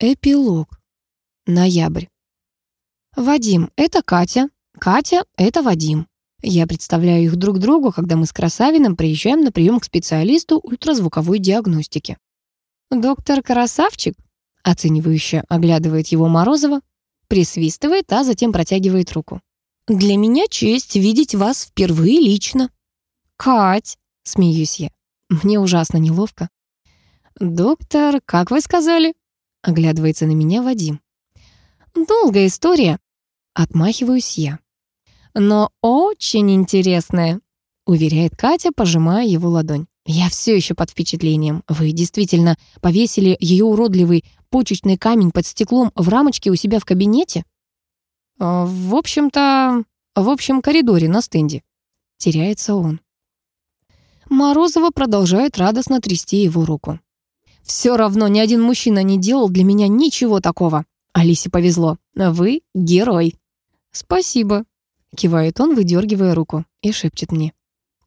Эпилог. Ноябрь. Вадим — это Катя. Катя — это Вадим. Я представляю их друг другу, когда мы с Красавиным приезжаем на прием к специалисту ультразвуковой диагностики. «Доктор Красавчик?» — оценивающе оглядывает его Морозова, присвистывает, а затем протягивает руку. «Для меня честь видеть вас впервые лично». «Кать!» — смеюсь я. Мне ужасно неловко. «Доктор, как вы сказали?» — оглядывается на меня Вадим. «Долгая история», — отмахиваюсь я. «Но очень интересная», — уверяет Катя, пожимая его ладонь. «Я все еще под впечатлением. Вы действительно повесили ее уродливый почечный камень под стеклом в рамочке у себя в кабинете?» «А, «В общем-то, в общем коридоре на стенде». Теряется он. Морозова продолжает радостно трясти его руку. Все равно ни один мужчина не делал для меня ничего такого. Алисе повезло. Вы герой. Спасибо. Кивает он, выдергивая руку, и шепчет мне.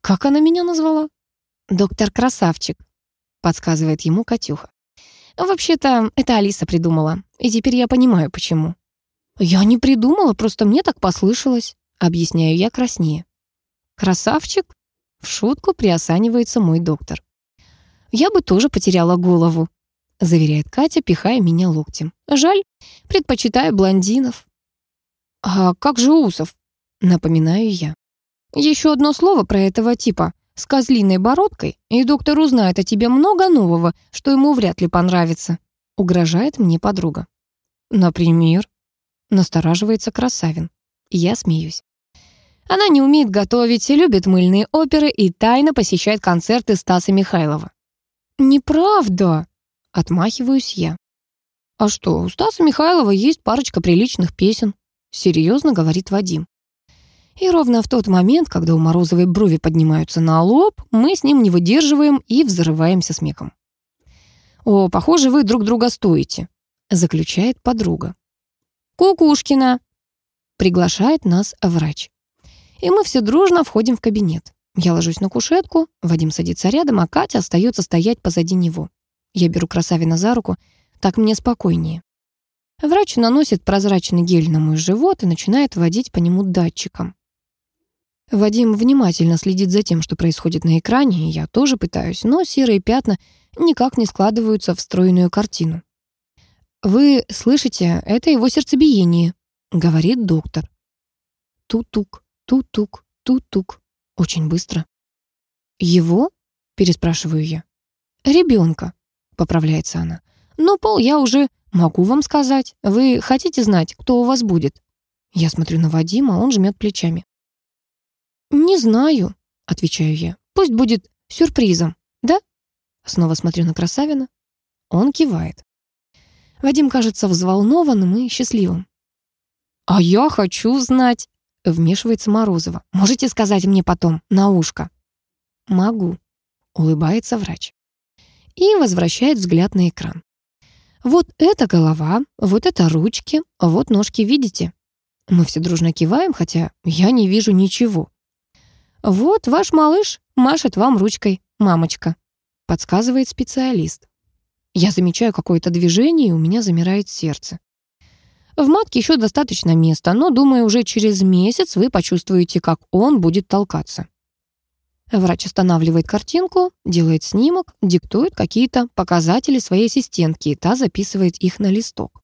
Как она меня назвала? Доктор Красавчик. Подсказывает ему Катюха. Вообще-то, это Алиса придумала. И теперь я понимаю, почему. Я не придумала, просто мне так послышалось. Объясняю я краснее. Красавчик? В шутку приосанивается мой доктор. Я бы тоже потеряла голову, заверяет Катя, пихая меня локтем. Жаль, предпочитаю блондинов. А как же Усов? Напоминаю я. Еще одно слово про этого типа с козлиной бородкой, и доктор узнает о тебе много нового, что ему вряд ли понравится. Угрожает мне подруга. Например, настораживается Красавин. Я смеюсь. Она не умеет готовить, любит мыльные оперы и тайно посещает концерты Стаса Михайлова. «Неправда!» — отмахиваюсь я. «А что, у Стаса Михайлова есть парочка приличных песен», — серьезно говорит Вадим. И ровно в тот момент, когда у Морозовой брови поднимаются на лоб, мы с ним не выдерживаем и взрываемся смехом. «О, похоже, вы друг друга стоите», — заключает подруга. «Кукушкина!» — приглашает нас врач. И мы все дружно входим в кабинет. Я ложусь на кушетку, Вадим садится рядом, а Катя остается стоять позади него. Я беру красавина за руку, так мне спокойнее. Врач наносит прозрачный гель на мой живот и начинает водить по нему датчиком. Вадим внимательно следит за тем, что происходит на экране, и я тоже пытаюсь, но серые пятна никак не складываются в стройную картину. «Вы слышите, это его сердцебиение», — говорит доктор. Ту-тук, ту-тук, ту-тук. Очень быстро. «Его?» — переспрашиваю я. «Ребенка», — поправляется она. «Но пол я уже могу вам сказать. Вы хотите знать, кто у вас будет?» Я смотрю на Вадима, он жмет плечами. «Не знаю», — отвечаю я. «Пусть будет сюрпризом, да?» Снова смотрю на Красавина. Он кивает. Вадим кажется взволнованным и счастливым. «А я хочу знать», Вмешивается Морозова. «Можете сказать мне потом, на ушко?» «Могу», — улыбается врач. И возвращает взгляд на экран. «Вот это голова, вот это ручки, вот ножки, видите?» Мы все дружно киваем, хотя я не вижу ничего. «Вот ваш малыш машет вам ручкой, мамочка», — подсказывает специалист. Я замечаю какое-то движение, и у меня замирает сердце. В матке еще достаточно места, но, думаю, уже через месяц вы почувствуете, как он будет толкаться. Врач останавливает картинку, делает снимок, диктует какие-то показатели своей ассистентки, и та записывает их на листок.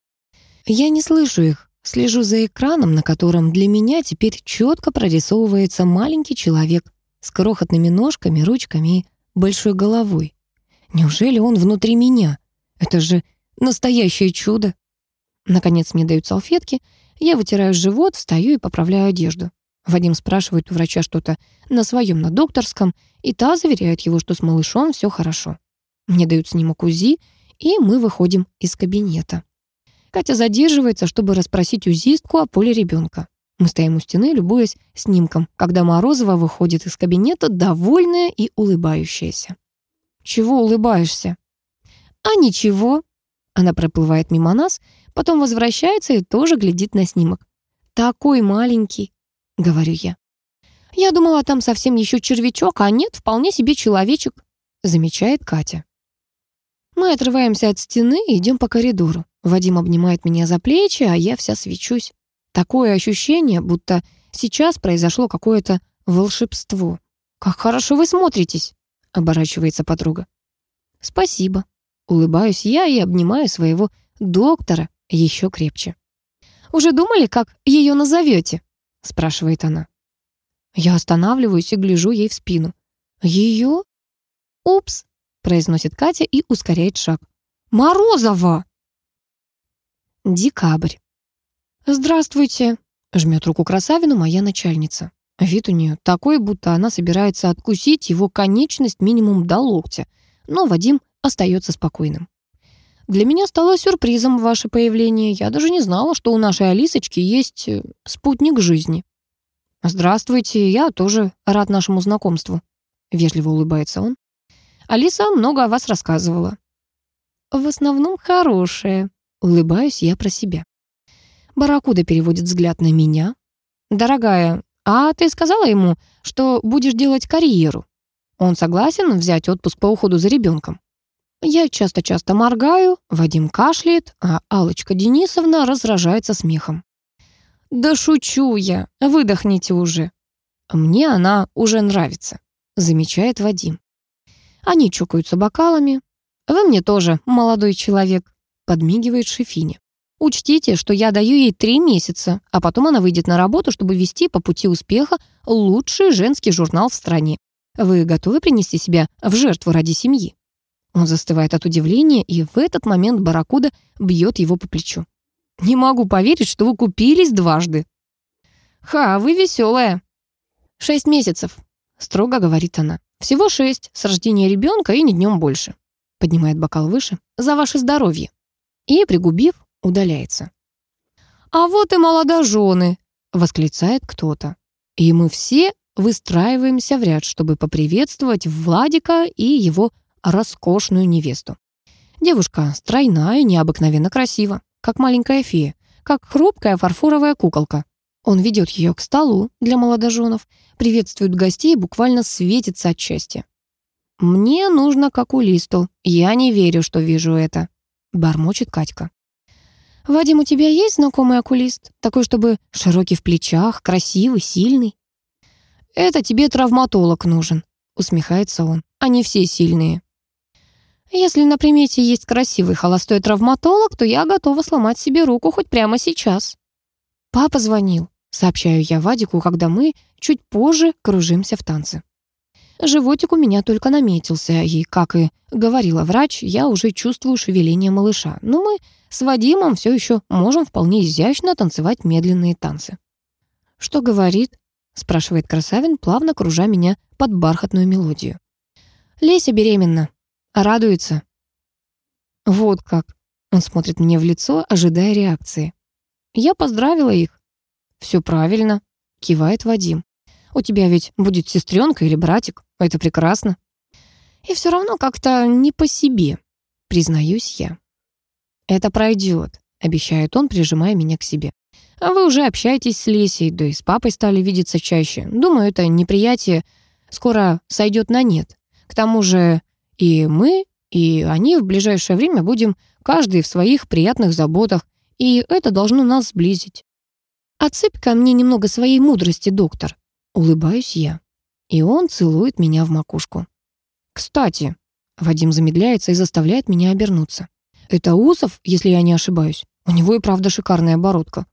Я не слышу их, слежу за экраном, на котором для меня теперь четко прорисовывается маленький человек с крохотными ножками, ручками и большой головой. Неужели он внутри меня? Это же настоящее чудо. Наконец мне дают салфетки. Я вытираю живот, встаю и поправляю одежду. Вадим спрашивает у врача что-то на своем, на докторском, и та заверяет его, что с малышом все хорошо. Мне дают снимок УЗИ, и мы выходим из кабинета. Катя задерживается, чтобы расспросить УЗИстку о поле ребенка. Мы стоим у стены, любуясь снимком, когда Морозова выходит из кабинета, довольная и улыбающаяся. «Чего улыбаешься?» «А ничего». Она проплывает мимо нас, Потом возвращается и тоже глядит на снимок. «Такой маленький», — говорю я. «Я думала, там совсем еще червячок, а нет, вполне себе человечек», — замечает Катя. Мы отрываемся от стены и идем по коридору. Вадим обнимает меня за плечи, а я вся свечусь. Такое ощущение, будто сейчас произошло какое-то волшебство. «Как хорошо вы смотритесь!» — оборачивается подруга. «Спасибо». Улыбаюсь я и обнимаю своего доктора еще крепче. «Уже думали, как ее назовете?» — спрашивает она. Я останавливаюсь и гляжу ей в спину. «Ее?» «Упс», — произносит Катя и ускоряет шаг. «Морозова!» Декабрь. «Здравствуйте», — жмет руку красавину моя начальница. Вид у нее такой, будто она собирается откусить его конечность минимум до локтя, но Вадим остается спокойным. Для меня стало сюрпризом ваше появление. Я даже не знала, что у нашей Алисочки есть э, спутник жизни. Здравствуйте, я тоже рад нашему знакомству. Вежливо улыбается он. Алиса много о вас рассказывала. В основном хорошее. Улыбаюсь я про себя. Баракуда переводит взгляд на меня. Дорогая, а ты сказала ему, что будешь делать карьеру? Он согласен взять отпуск по уходу за ребенком. Я часто-часто моргаю, Вадим кашляет, а алочка Денисовна разражается смехом. «Да шучу я, выдохните уже». «Мне она уже нравится», — замечает Вадим. Они чокаются бокалами. «Вы мне тоже, молодой человек», — подмигивает Шефине. «Учтите, что я даю ей три месяца, а потом она выйдет на работу, чтобы вести по пути успеха лучший женский журнал в стране. Вы готовы принести себя в жертву ради семьи?» Он застывает от удивления, и в этот момент Барракуда бьет его по плечу. «Не могу поверить, что вы купились дважды». «Ха, вы веселая». «Шесть месяцев», — строго говорит она. «Всего шесть, с рождения ребенка и не днем больше». Поднимает бокал выше. «За ваше здоровье». И, пригубив, удаляется. «А вот и молодожены!» — восклицает кто-то. И мы все выстраиваемся в ряд, чтобы поприветствовать Владика и его роскошную невесту. Девушка стройная необыкновенно красива, как маленькая фея, как хрупкая фарфоровая куколка. Он ведет ее к столу для молодоженов, приветствует гостей и буквально светится от счастья. «Мне нужно к окулисту. Я не верю, что вижу это», — бормочет Катька. «Вадим, у тебя есть знакомый окулист? Такой, чтобы широкий в плечах, красивый, сильный?» «Это тебе травматолог нужен», — усмехается он. «Они все сильные». Если на примете есть красивый холостой травматолог, то я готова сломать себе руку хоть прямо сейчас. Папа звонил, сообщаю я Вадику, когда мы чуть позже кружимся в танце. Животик у меня только наметился, и, как и говорила врач, я уже чувствую шевеление малыша. Но мы с Вадимом все еще можем вполне изящно танцевать медленные танцы. «Что говорит?» — спрашивает Красавин, плавно кружа меня под бархатную мелодию. «Леся беременна», Радуется. Вот как. Он смотрит мне в лицо, ожидая реакции. Я поздравила их. Все правильно, кивает Вадим. У тебя ведь будет сестренка или братик. Это прекрасно. И все равно как-то не по себе, признаюсь я. Это пройдет, обещает он, прижимая меня к себе. А вы уже общаетесь с Лесей, да и с папой стали видеться чаще. Думаю, это неприятие скоро сойдет на нет. К тому же и мы, и они в ближайшее время будем каждый в своих приятных заботах, и это должно нас сблизить. Отсыпь ко мне немного своей мудрости, доктор. Улыбаюсь я. И он целует меня в макушку. Кстати, Вадим замедляется и заставляет меня обернуться. Это Усов, если я не ошибаюсь. У него и правда шикарная бородка.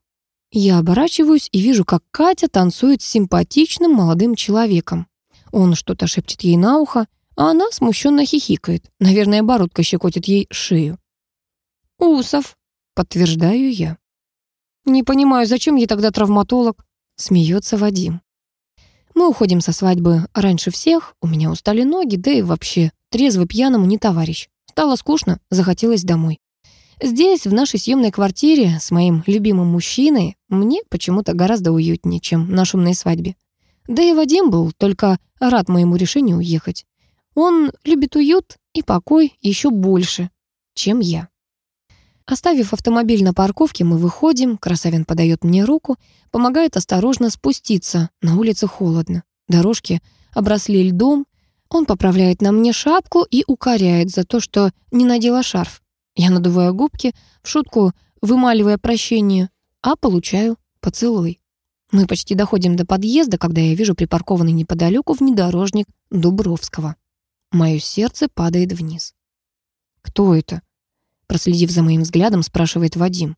Я оборачиваюсь и вижу, как Катя танцует с симпатичным молодым человеком. Он что-то шепчет ей на ухо, а она смущенно хихикает. Наверное, бородка щекотит ей шею. «Усов», — подтверждаю я. «Не понимаю, зачем ей тогда травматолог?» — смеется Вадим. Мы уходим со свадьбы раньше всех, у меня устали ноги, да и вообще, трезвый пьяному не товарищ. Стало скучно, захотелось домой. Здесь, в нашей съемной квартире, с моим любимым мужчиной, мне почему-то гораздо уютнее, чем на шумной свадьбе. Да и Вадим был только рад моему решению уехать. Он любит уют и покой еще больше, чем я. Оставив автомобиль на парковке, мы выходим, Красавин подает мне руку, помогает осторожно спуститься, на улице холодно. Дорожки обросли льдом, Он поправляет на мне шапку и укоряет за то, что не надела шарф. Я надуваю губки, в шутку вымаливая прощение, а получаю поцелуй. Мы почти доходим до подъезда, когда я вижу припаркованный неподалеку внедорожник Дубровского. Мое сердце падает вниз. «Кто это?» Проследив за моим взглядом, спрашивает Вадим.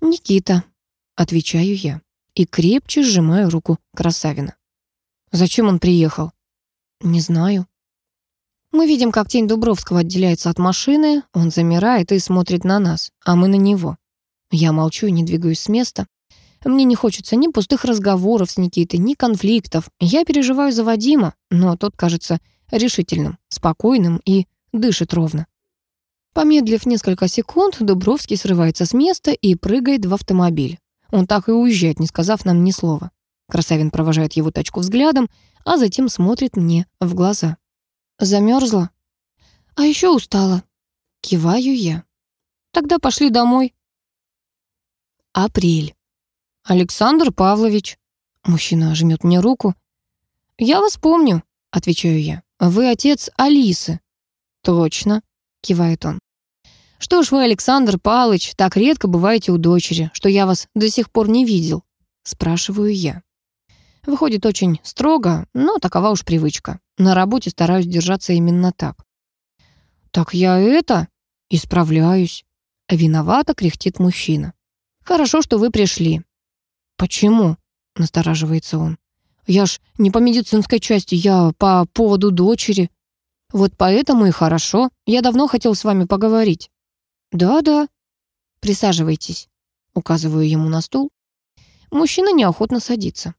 «Никита», — отвечаю я, и крепче сжимаю руку Красавина. «Зачем он приехал?» «Не знаю». Мы видим, как тень Дубровского отделяется от машины, он замирает и смотрит на нас, а мы на него. Я молчу и не двигаюсь с места. Мне не хочется ни пустых разговоров с Никитой, ни конфликтов. Я переживаю за Вадима, но тот кажется решительным, спокойным и дышит ровно. Помедлив несколько секунд, Дубровский срывается с места и прыгает в автомобиль. Он так и уезжает, не сказав нам ни слова. Красавин провожает его тачку взглядом, а затем смотрит мне в глаза. Замерзла? А еще устала. Киваю я. Тогда пошли домой. Апрель. Александр Павлович. Мужчина жмет мне руку. Я вас помню, отвечаю я. Вы отец Алисы. Точно, кивает он. Что ж вы, Александр Павлович, так редко бываете у дочери, что я вас до сих пор не видел? Спрашиваю я. Выходит очень строго, но такова уж привычка. На работе стараюсь держаться именно так. «Так я это...» «Исправляюсь». Виновато кряхтит мужчина. «Хорошо, что вы пришли». «Почему?» — настораживается он. «Я ж не по медицинской части, я по поводу дочери». «Вот поэтому и хорошо. Я давно хотел с вами поговорить». «Да-да». «Присаживайтесь», — указываю ему на стул. Мужчина неохотно садится.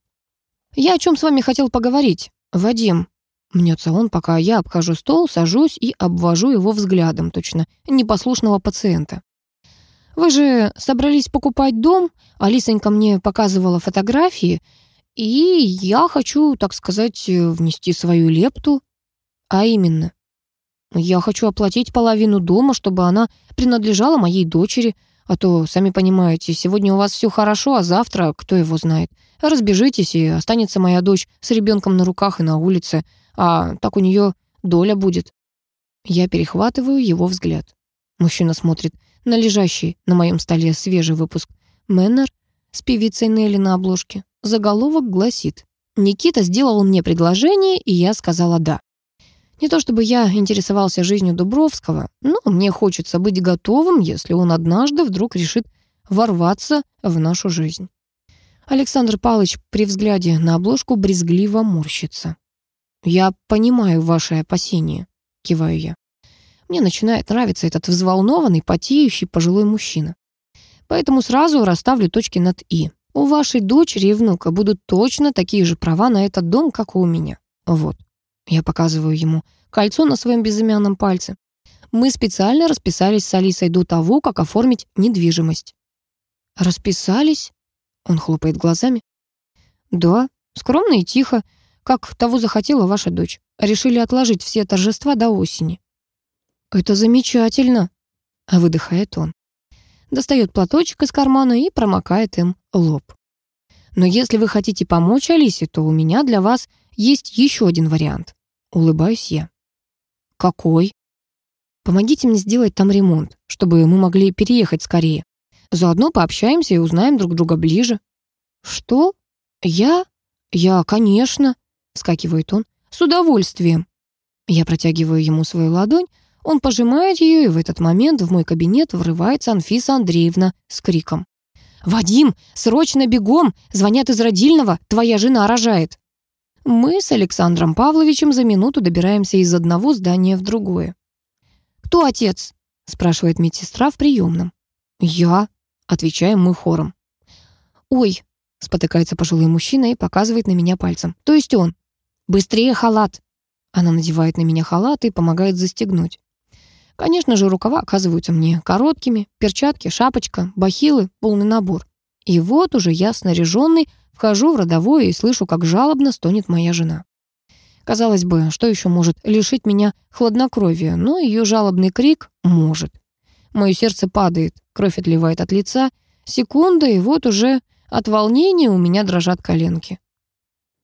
«Я о чем с вами хотел поговорить, Вадим?» Мнется он, пока я обхожу стол, сажусь и обвожу его взглядом, точно непослушного пациента. «Вы же собрались покупать дом, Алисонька мне показывала фотографии, и я хочу, так сказать, внести свою лепту. А именно, я хочу оплатить половину дома, чтобы она принадлежала моей дочери, а то, сами понимаете, сегодня у вас все хорошо, а завтра, кто его знает, разбежитесь, и останется моя дочь с ребенком на руках и на улице, а так у нее доля будет. Я перехватываю его взгляд. Мужчина смотрит на лежащий на моем столе свежий выпуск «Мэннер» с певицей Нелли на обложке. Заголовок гласит «Никита сделал мне предложение, и я сказала «да». Не то чтобы я интересовался жизнью Дубровского, но мне хочется быть готовым, если он однажды вдруг решит ворваться в нашу жизнь. Александр Палыч при взгляде на обложку брезгливо морщится. «Я понимаю ваши опасения», — киваю я. Мне начинает нравиться этот взволнованный, потеющий пожилой мужчина. Поэтому сразу расставлю точки над «и». У вашей дочери и внука будут точно такие же права на этот дом, как и у меня. Вот. Я показываю ему кольцо на своем безымянном пальце. Мы специально расписались с Алисой до того, как оформить недвижимость. «Расписались?» Он хлопает глазами. «Да, скромно и тихо как того захотела ваша дочь. Решили отложить все торжества до осени». «Это замечательно», — выдыхает он. Достает платочек из кармана и промокает им лоб. «Но если вы хотите помочь Алисе, то у меня для вас есть еще один вариант». Улыбаюсь я. «Какой?» «Помогите мне сделать там ремонт, чтобы мы могли переехать скорее. Заодно пообщаемся и узнаем друг друга ближе». «Что? Я? Я, конечно», Вскакивает он. «С удовольствием!» Я протягиваю ему свою ладонь, он пожимает ее, и в этот момент в мой кабинет врывается Анфиса Андреевна с криком. «Вадим, срочно бегом! Звонят из родильного, твоя жена рожает!» Мы с Александром Павловичем за минуту добираемся из одного здания в другое. «Кто отец?» — спрашивает медсестра в приемном. «Я», — отвечаем мы хором. «Ой», — спотыкается пожилой мужчина и показывает на меня пальцем. «То есть он?» «Быстрее халат!» Она надевает на меня халат и помогает застегнуть. Конечно же, рукава оказываются мне короткими, перчатки, шапочка, бахилы, полный набор. И вот уже я снаряженный вхожу в родовое и слышу, как жалобно стонет моя жена. Казалось бы, что еще может лишить меня хладнокровия, но ее жалобный крик может. Мое сердце падает, кровь отливает от лица. Секунда, и вот уже от волнения у меня дрожат коленки.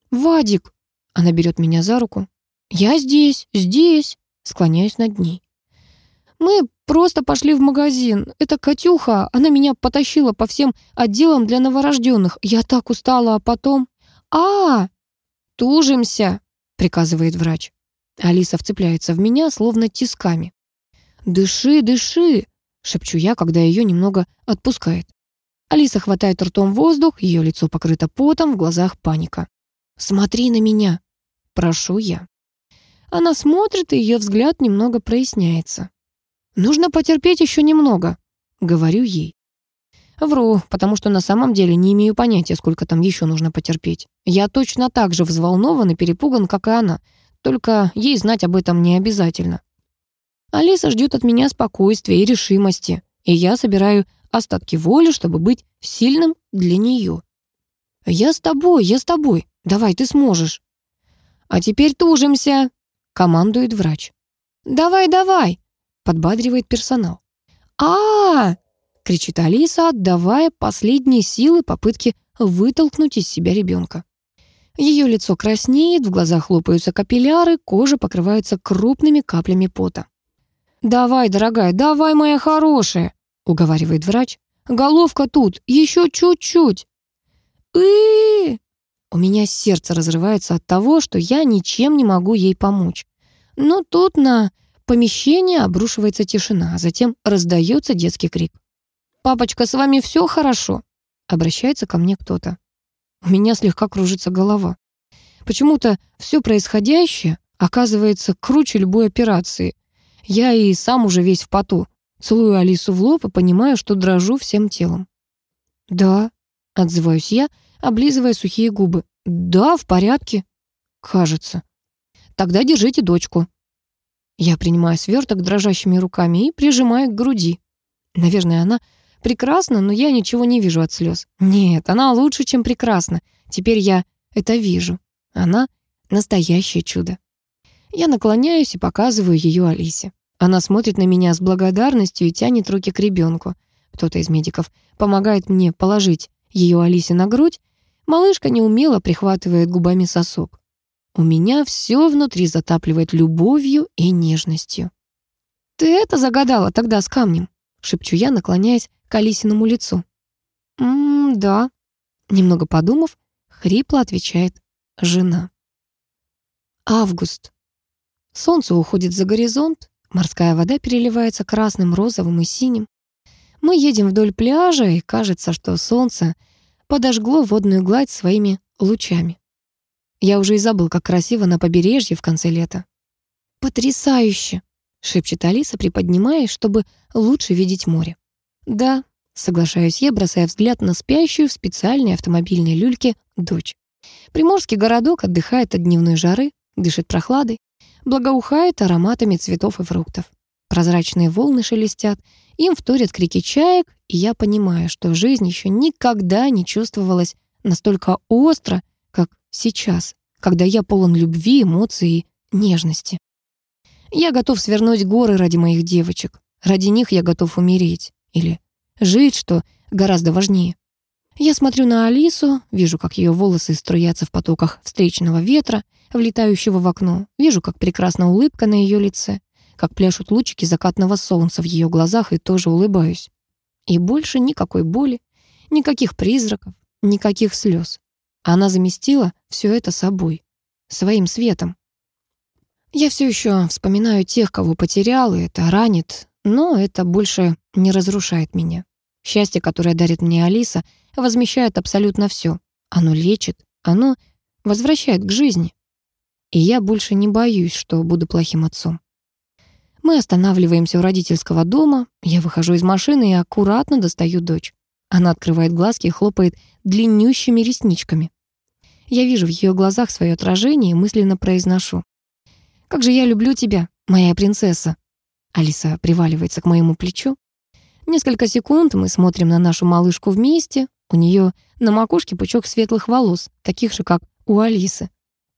«Вадик!» Она берет меня за руку. «Я здесь, здесь», склоняюсь над ней. «Мы просто пошли в магазин. Это Катюха, она меня потащила по всем отделам для новорожденных. Я так устала, а потом...» «А, тужимся», — приказывает врач. Алиса вцепляется в меня, словно тисками. «Дыши, дыши!» — шепчу я, когда ее немного отпускает. Алиса хватает ртом воздух, ее лицо покрыто потом, в глазах паника. «Смотри на меня!» — прошу я. Она смотрит, и ее взгляд немного проясняется. «Нужно потерпеть еще немного», — говорю ей. Вру, потому что на самом деле не имею понятия, сколько там еще нужно потерпеть. Я точно так же взволнован и перепуган, как и она, только ей знать об этом не обязательно. Алиса ждет от меня спокойствия и решимости, и я собираю остатки воли, чтобы быть сильным для нее. «Я с тобой, я с тобой. Давай, ты сможешь». «А теперь тужимся», — командует врач. «Давай, давай», — подбадривает персонал. а, -а, -а кричит Алиса, отдавая последние силы попытки вытолкнуть из себя ребенка. Ее лицо краснеет, в глазах хлопаются капилляры, кожа покрывается крупными каплями пота. «Давай, дорогая, давай, моя хорошая!» — уговаривает врач. «Головка тут, еще чуть-чуть!» и У меня сердце разрывается от того, что я ничем не могу ей помочь. Но тут на помещение обрушивается тишина, а затем раздается детский крик. «Папочка, с вами все хорошо?» Обращается ко мне кто-то. У меня слегка кружится голова. Почему-то все происходящее оказывается круче любой операции. Я и сам уже весь в поту. Целую Алису в лоб и понимаю, что дрожу всем телом. «Да», — отзываюсь я, облизывая сухие губы. «Да, в порядке». «Кажется». «Тогда держите дочку». Я принимаю сверток дрожащими руками и прижимаю к груди. Наверное, она прекрасна, но я ничего не вижу от слез. Нет, она лучше, чем прекрасна. Теперь я это вижу. Она настоящее чудо. Я наклоняюсь и показываю ее Алисе. Она смотрит на меня с благодарностью и тянет руки к ребенку. Кто-то из медиков помогает мне положить ее Алисе на грудь. Малышка неумело прихватывает губами сосок. У меня все внутри затапливает любовью и нежностью. «Ты это загадала тогда с камнем?» — шепчу я, наклоняясь к Алисиному лицу. «М-м, да», — немного подумав, хрипло отвечает жена. Август. Солнце уходит за горизонт, Морская вода переливается красным, розовым и синим. Мы едем вдоль пляжа, и кажется, что солнце подожгло водную гладь своими лучами. Я уже и забыл, как красиво на побережье в конце лета. «Потрясающе!» — шепчет Алиса, приподнимаясь, чтобы лучше видеть море. «Да», — соглашаюсь я, бросая взгляд на спящую в специальной автомобильной люльке дочь. Приморский городок отдыхает от дневной жары, дышит прохладой благоухает ароматами цветов и фруктов. Прозрачные волны шелестят, им вторят крики чаек, и я понимаю, что жизнь еще никогда не чувствовалась настолько остро, сейчас, когда я полон любви, эмоций и нежности. Я готов свернуть горы ради моих девочек. Ради них я готов умереть. Или жить, что гораздо важнее. Я смотрю на Алису, вижу, как ее волосы струятся в потоках встречного ветра, влетающего в окно. Вижу, как прекрасна улыбка на ее лице, как пляшут лучики закатного солнца в ее глазах, и тоже улыбаюсь. И больше никакой боли, никаких призраков, никаких слез. Она заместила все это собой, своим светом. Я все еще вспоминаю тех, кого потерял, и это ранит, но это больше не разрушает меня. Счастье, которое дарит мне Алиса, возмещает абсолютно все. Оно лечит, оно возвращает к жизни. И я больше не боюсь, что буду плохим отцом. Мы останавливаемся у родительского дома, я выхожу из машины и аккуратно достаю дочь. Она открывает глазки и хлопает длиннющими ресничками. Я вижу в ее глазах свое отражение и мысленно произношу. «Как же я люблю тебя, моя принцесса!» Алиса приваливается к моему плечу. Несколько секунд мы смотрим на нашу малышку вместе. У нее на макушке пучок светлых волос, таких же, как у Алисы.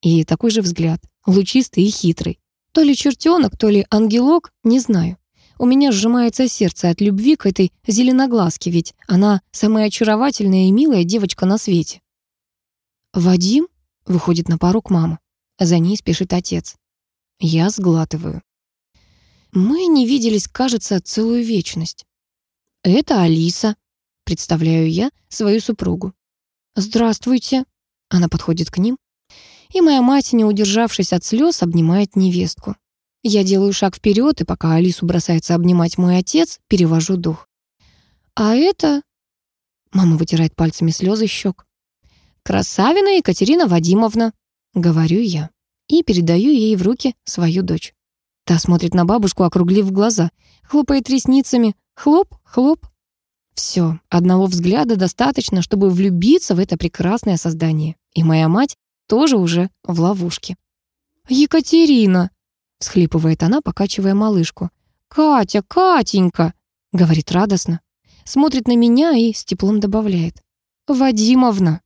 И такой же взгляд, лучистый и хитрый. То ли чертенок, то ли ангелок, не знаю. У меня сжимается сердце от любви к этой зеленоглазке, ведь она самая очаровательная и милая девочка на свете. «Вадим?» — выходит на порог мама. За ней спешит отец. Я сглатываю. Мы не виделись, кажется, целую вечность. Это Алиса, представляю я свою супругу. Здравствуйте. Она подходит к ним. И моя мать, не удержавшись от слез, обнимает невестку. Я делаю шаг вперед, и пока Алису бросается обнимать мой отец, перевожу дух. А это... Мама вытирает пальцами слезы щек. «Красавина Екатерина Вадимовна», — говорю я, и передаю ей в руки свою дочь. Та смотрит на бабушку, округлив глаза, хлопает ресницами. Хлоп, хлоп. Все, одного взгляда достаточно, чтобы влюбиться в это прекрасное создание. И моя мать тоже уже в ловушке. «Екатерина!» — всхлипывает она, покачивая малышку. «Катя, Катенька!» — говорит радостно. Смотрит на меня и с теплом добавляет. «Вадимовна!»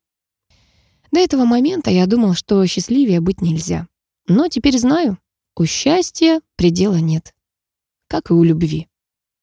До этого момента я думал, что счастливее быть нельзя. Но теперь знаю, у счастья предела нет, как и у любви.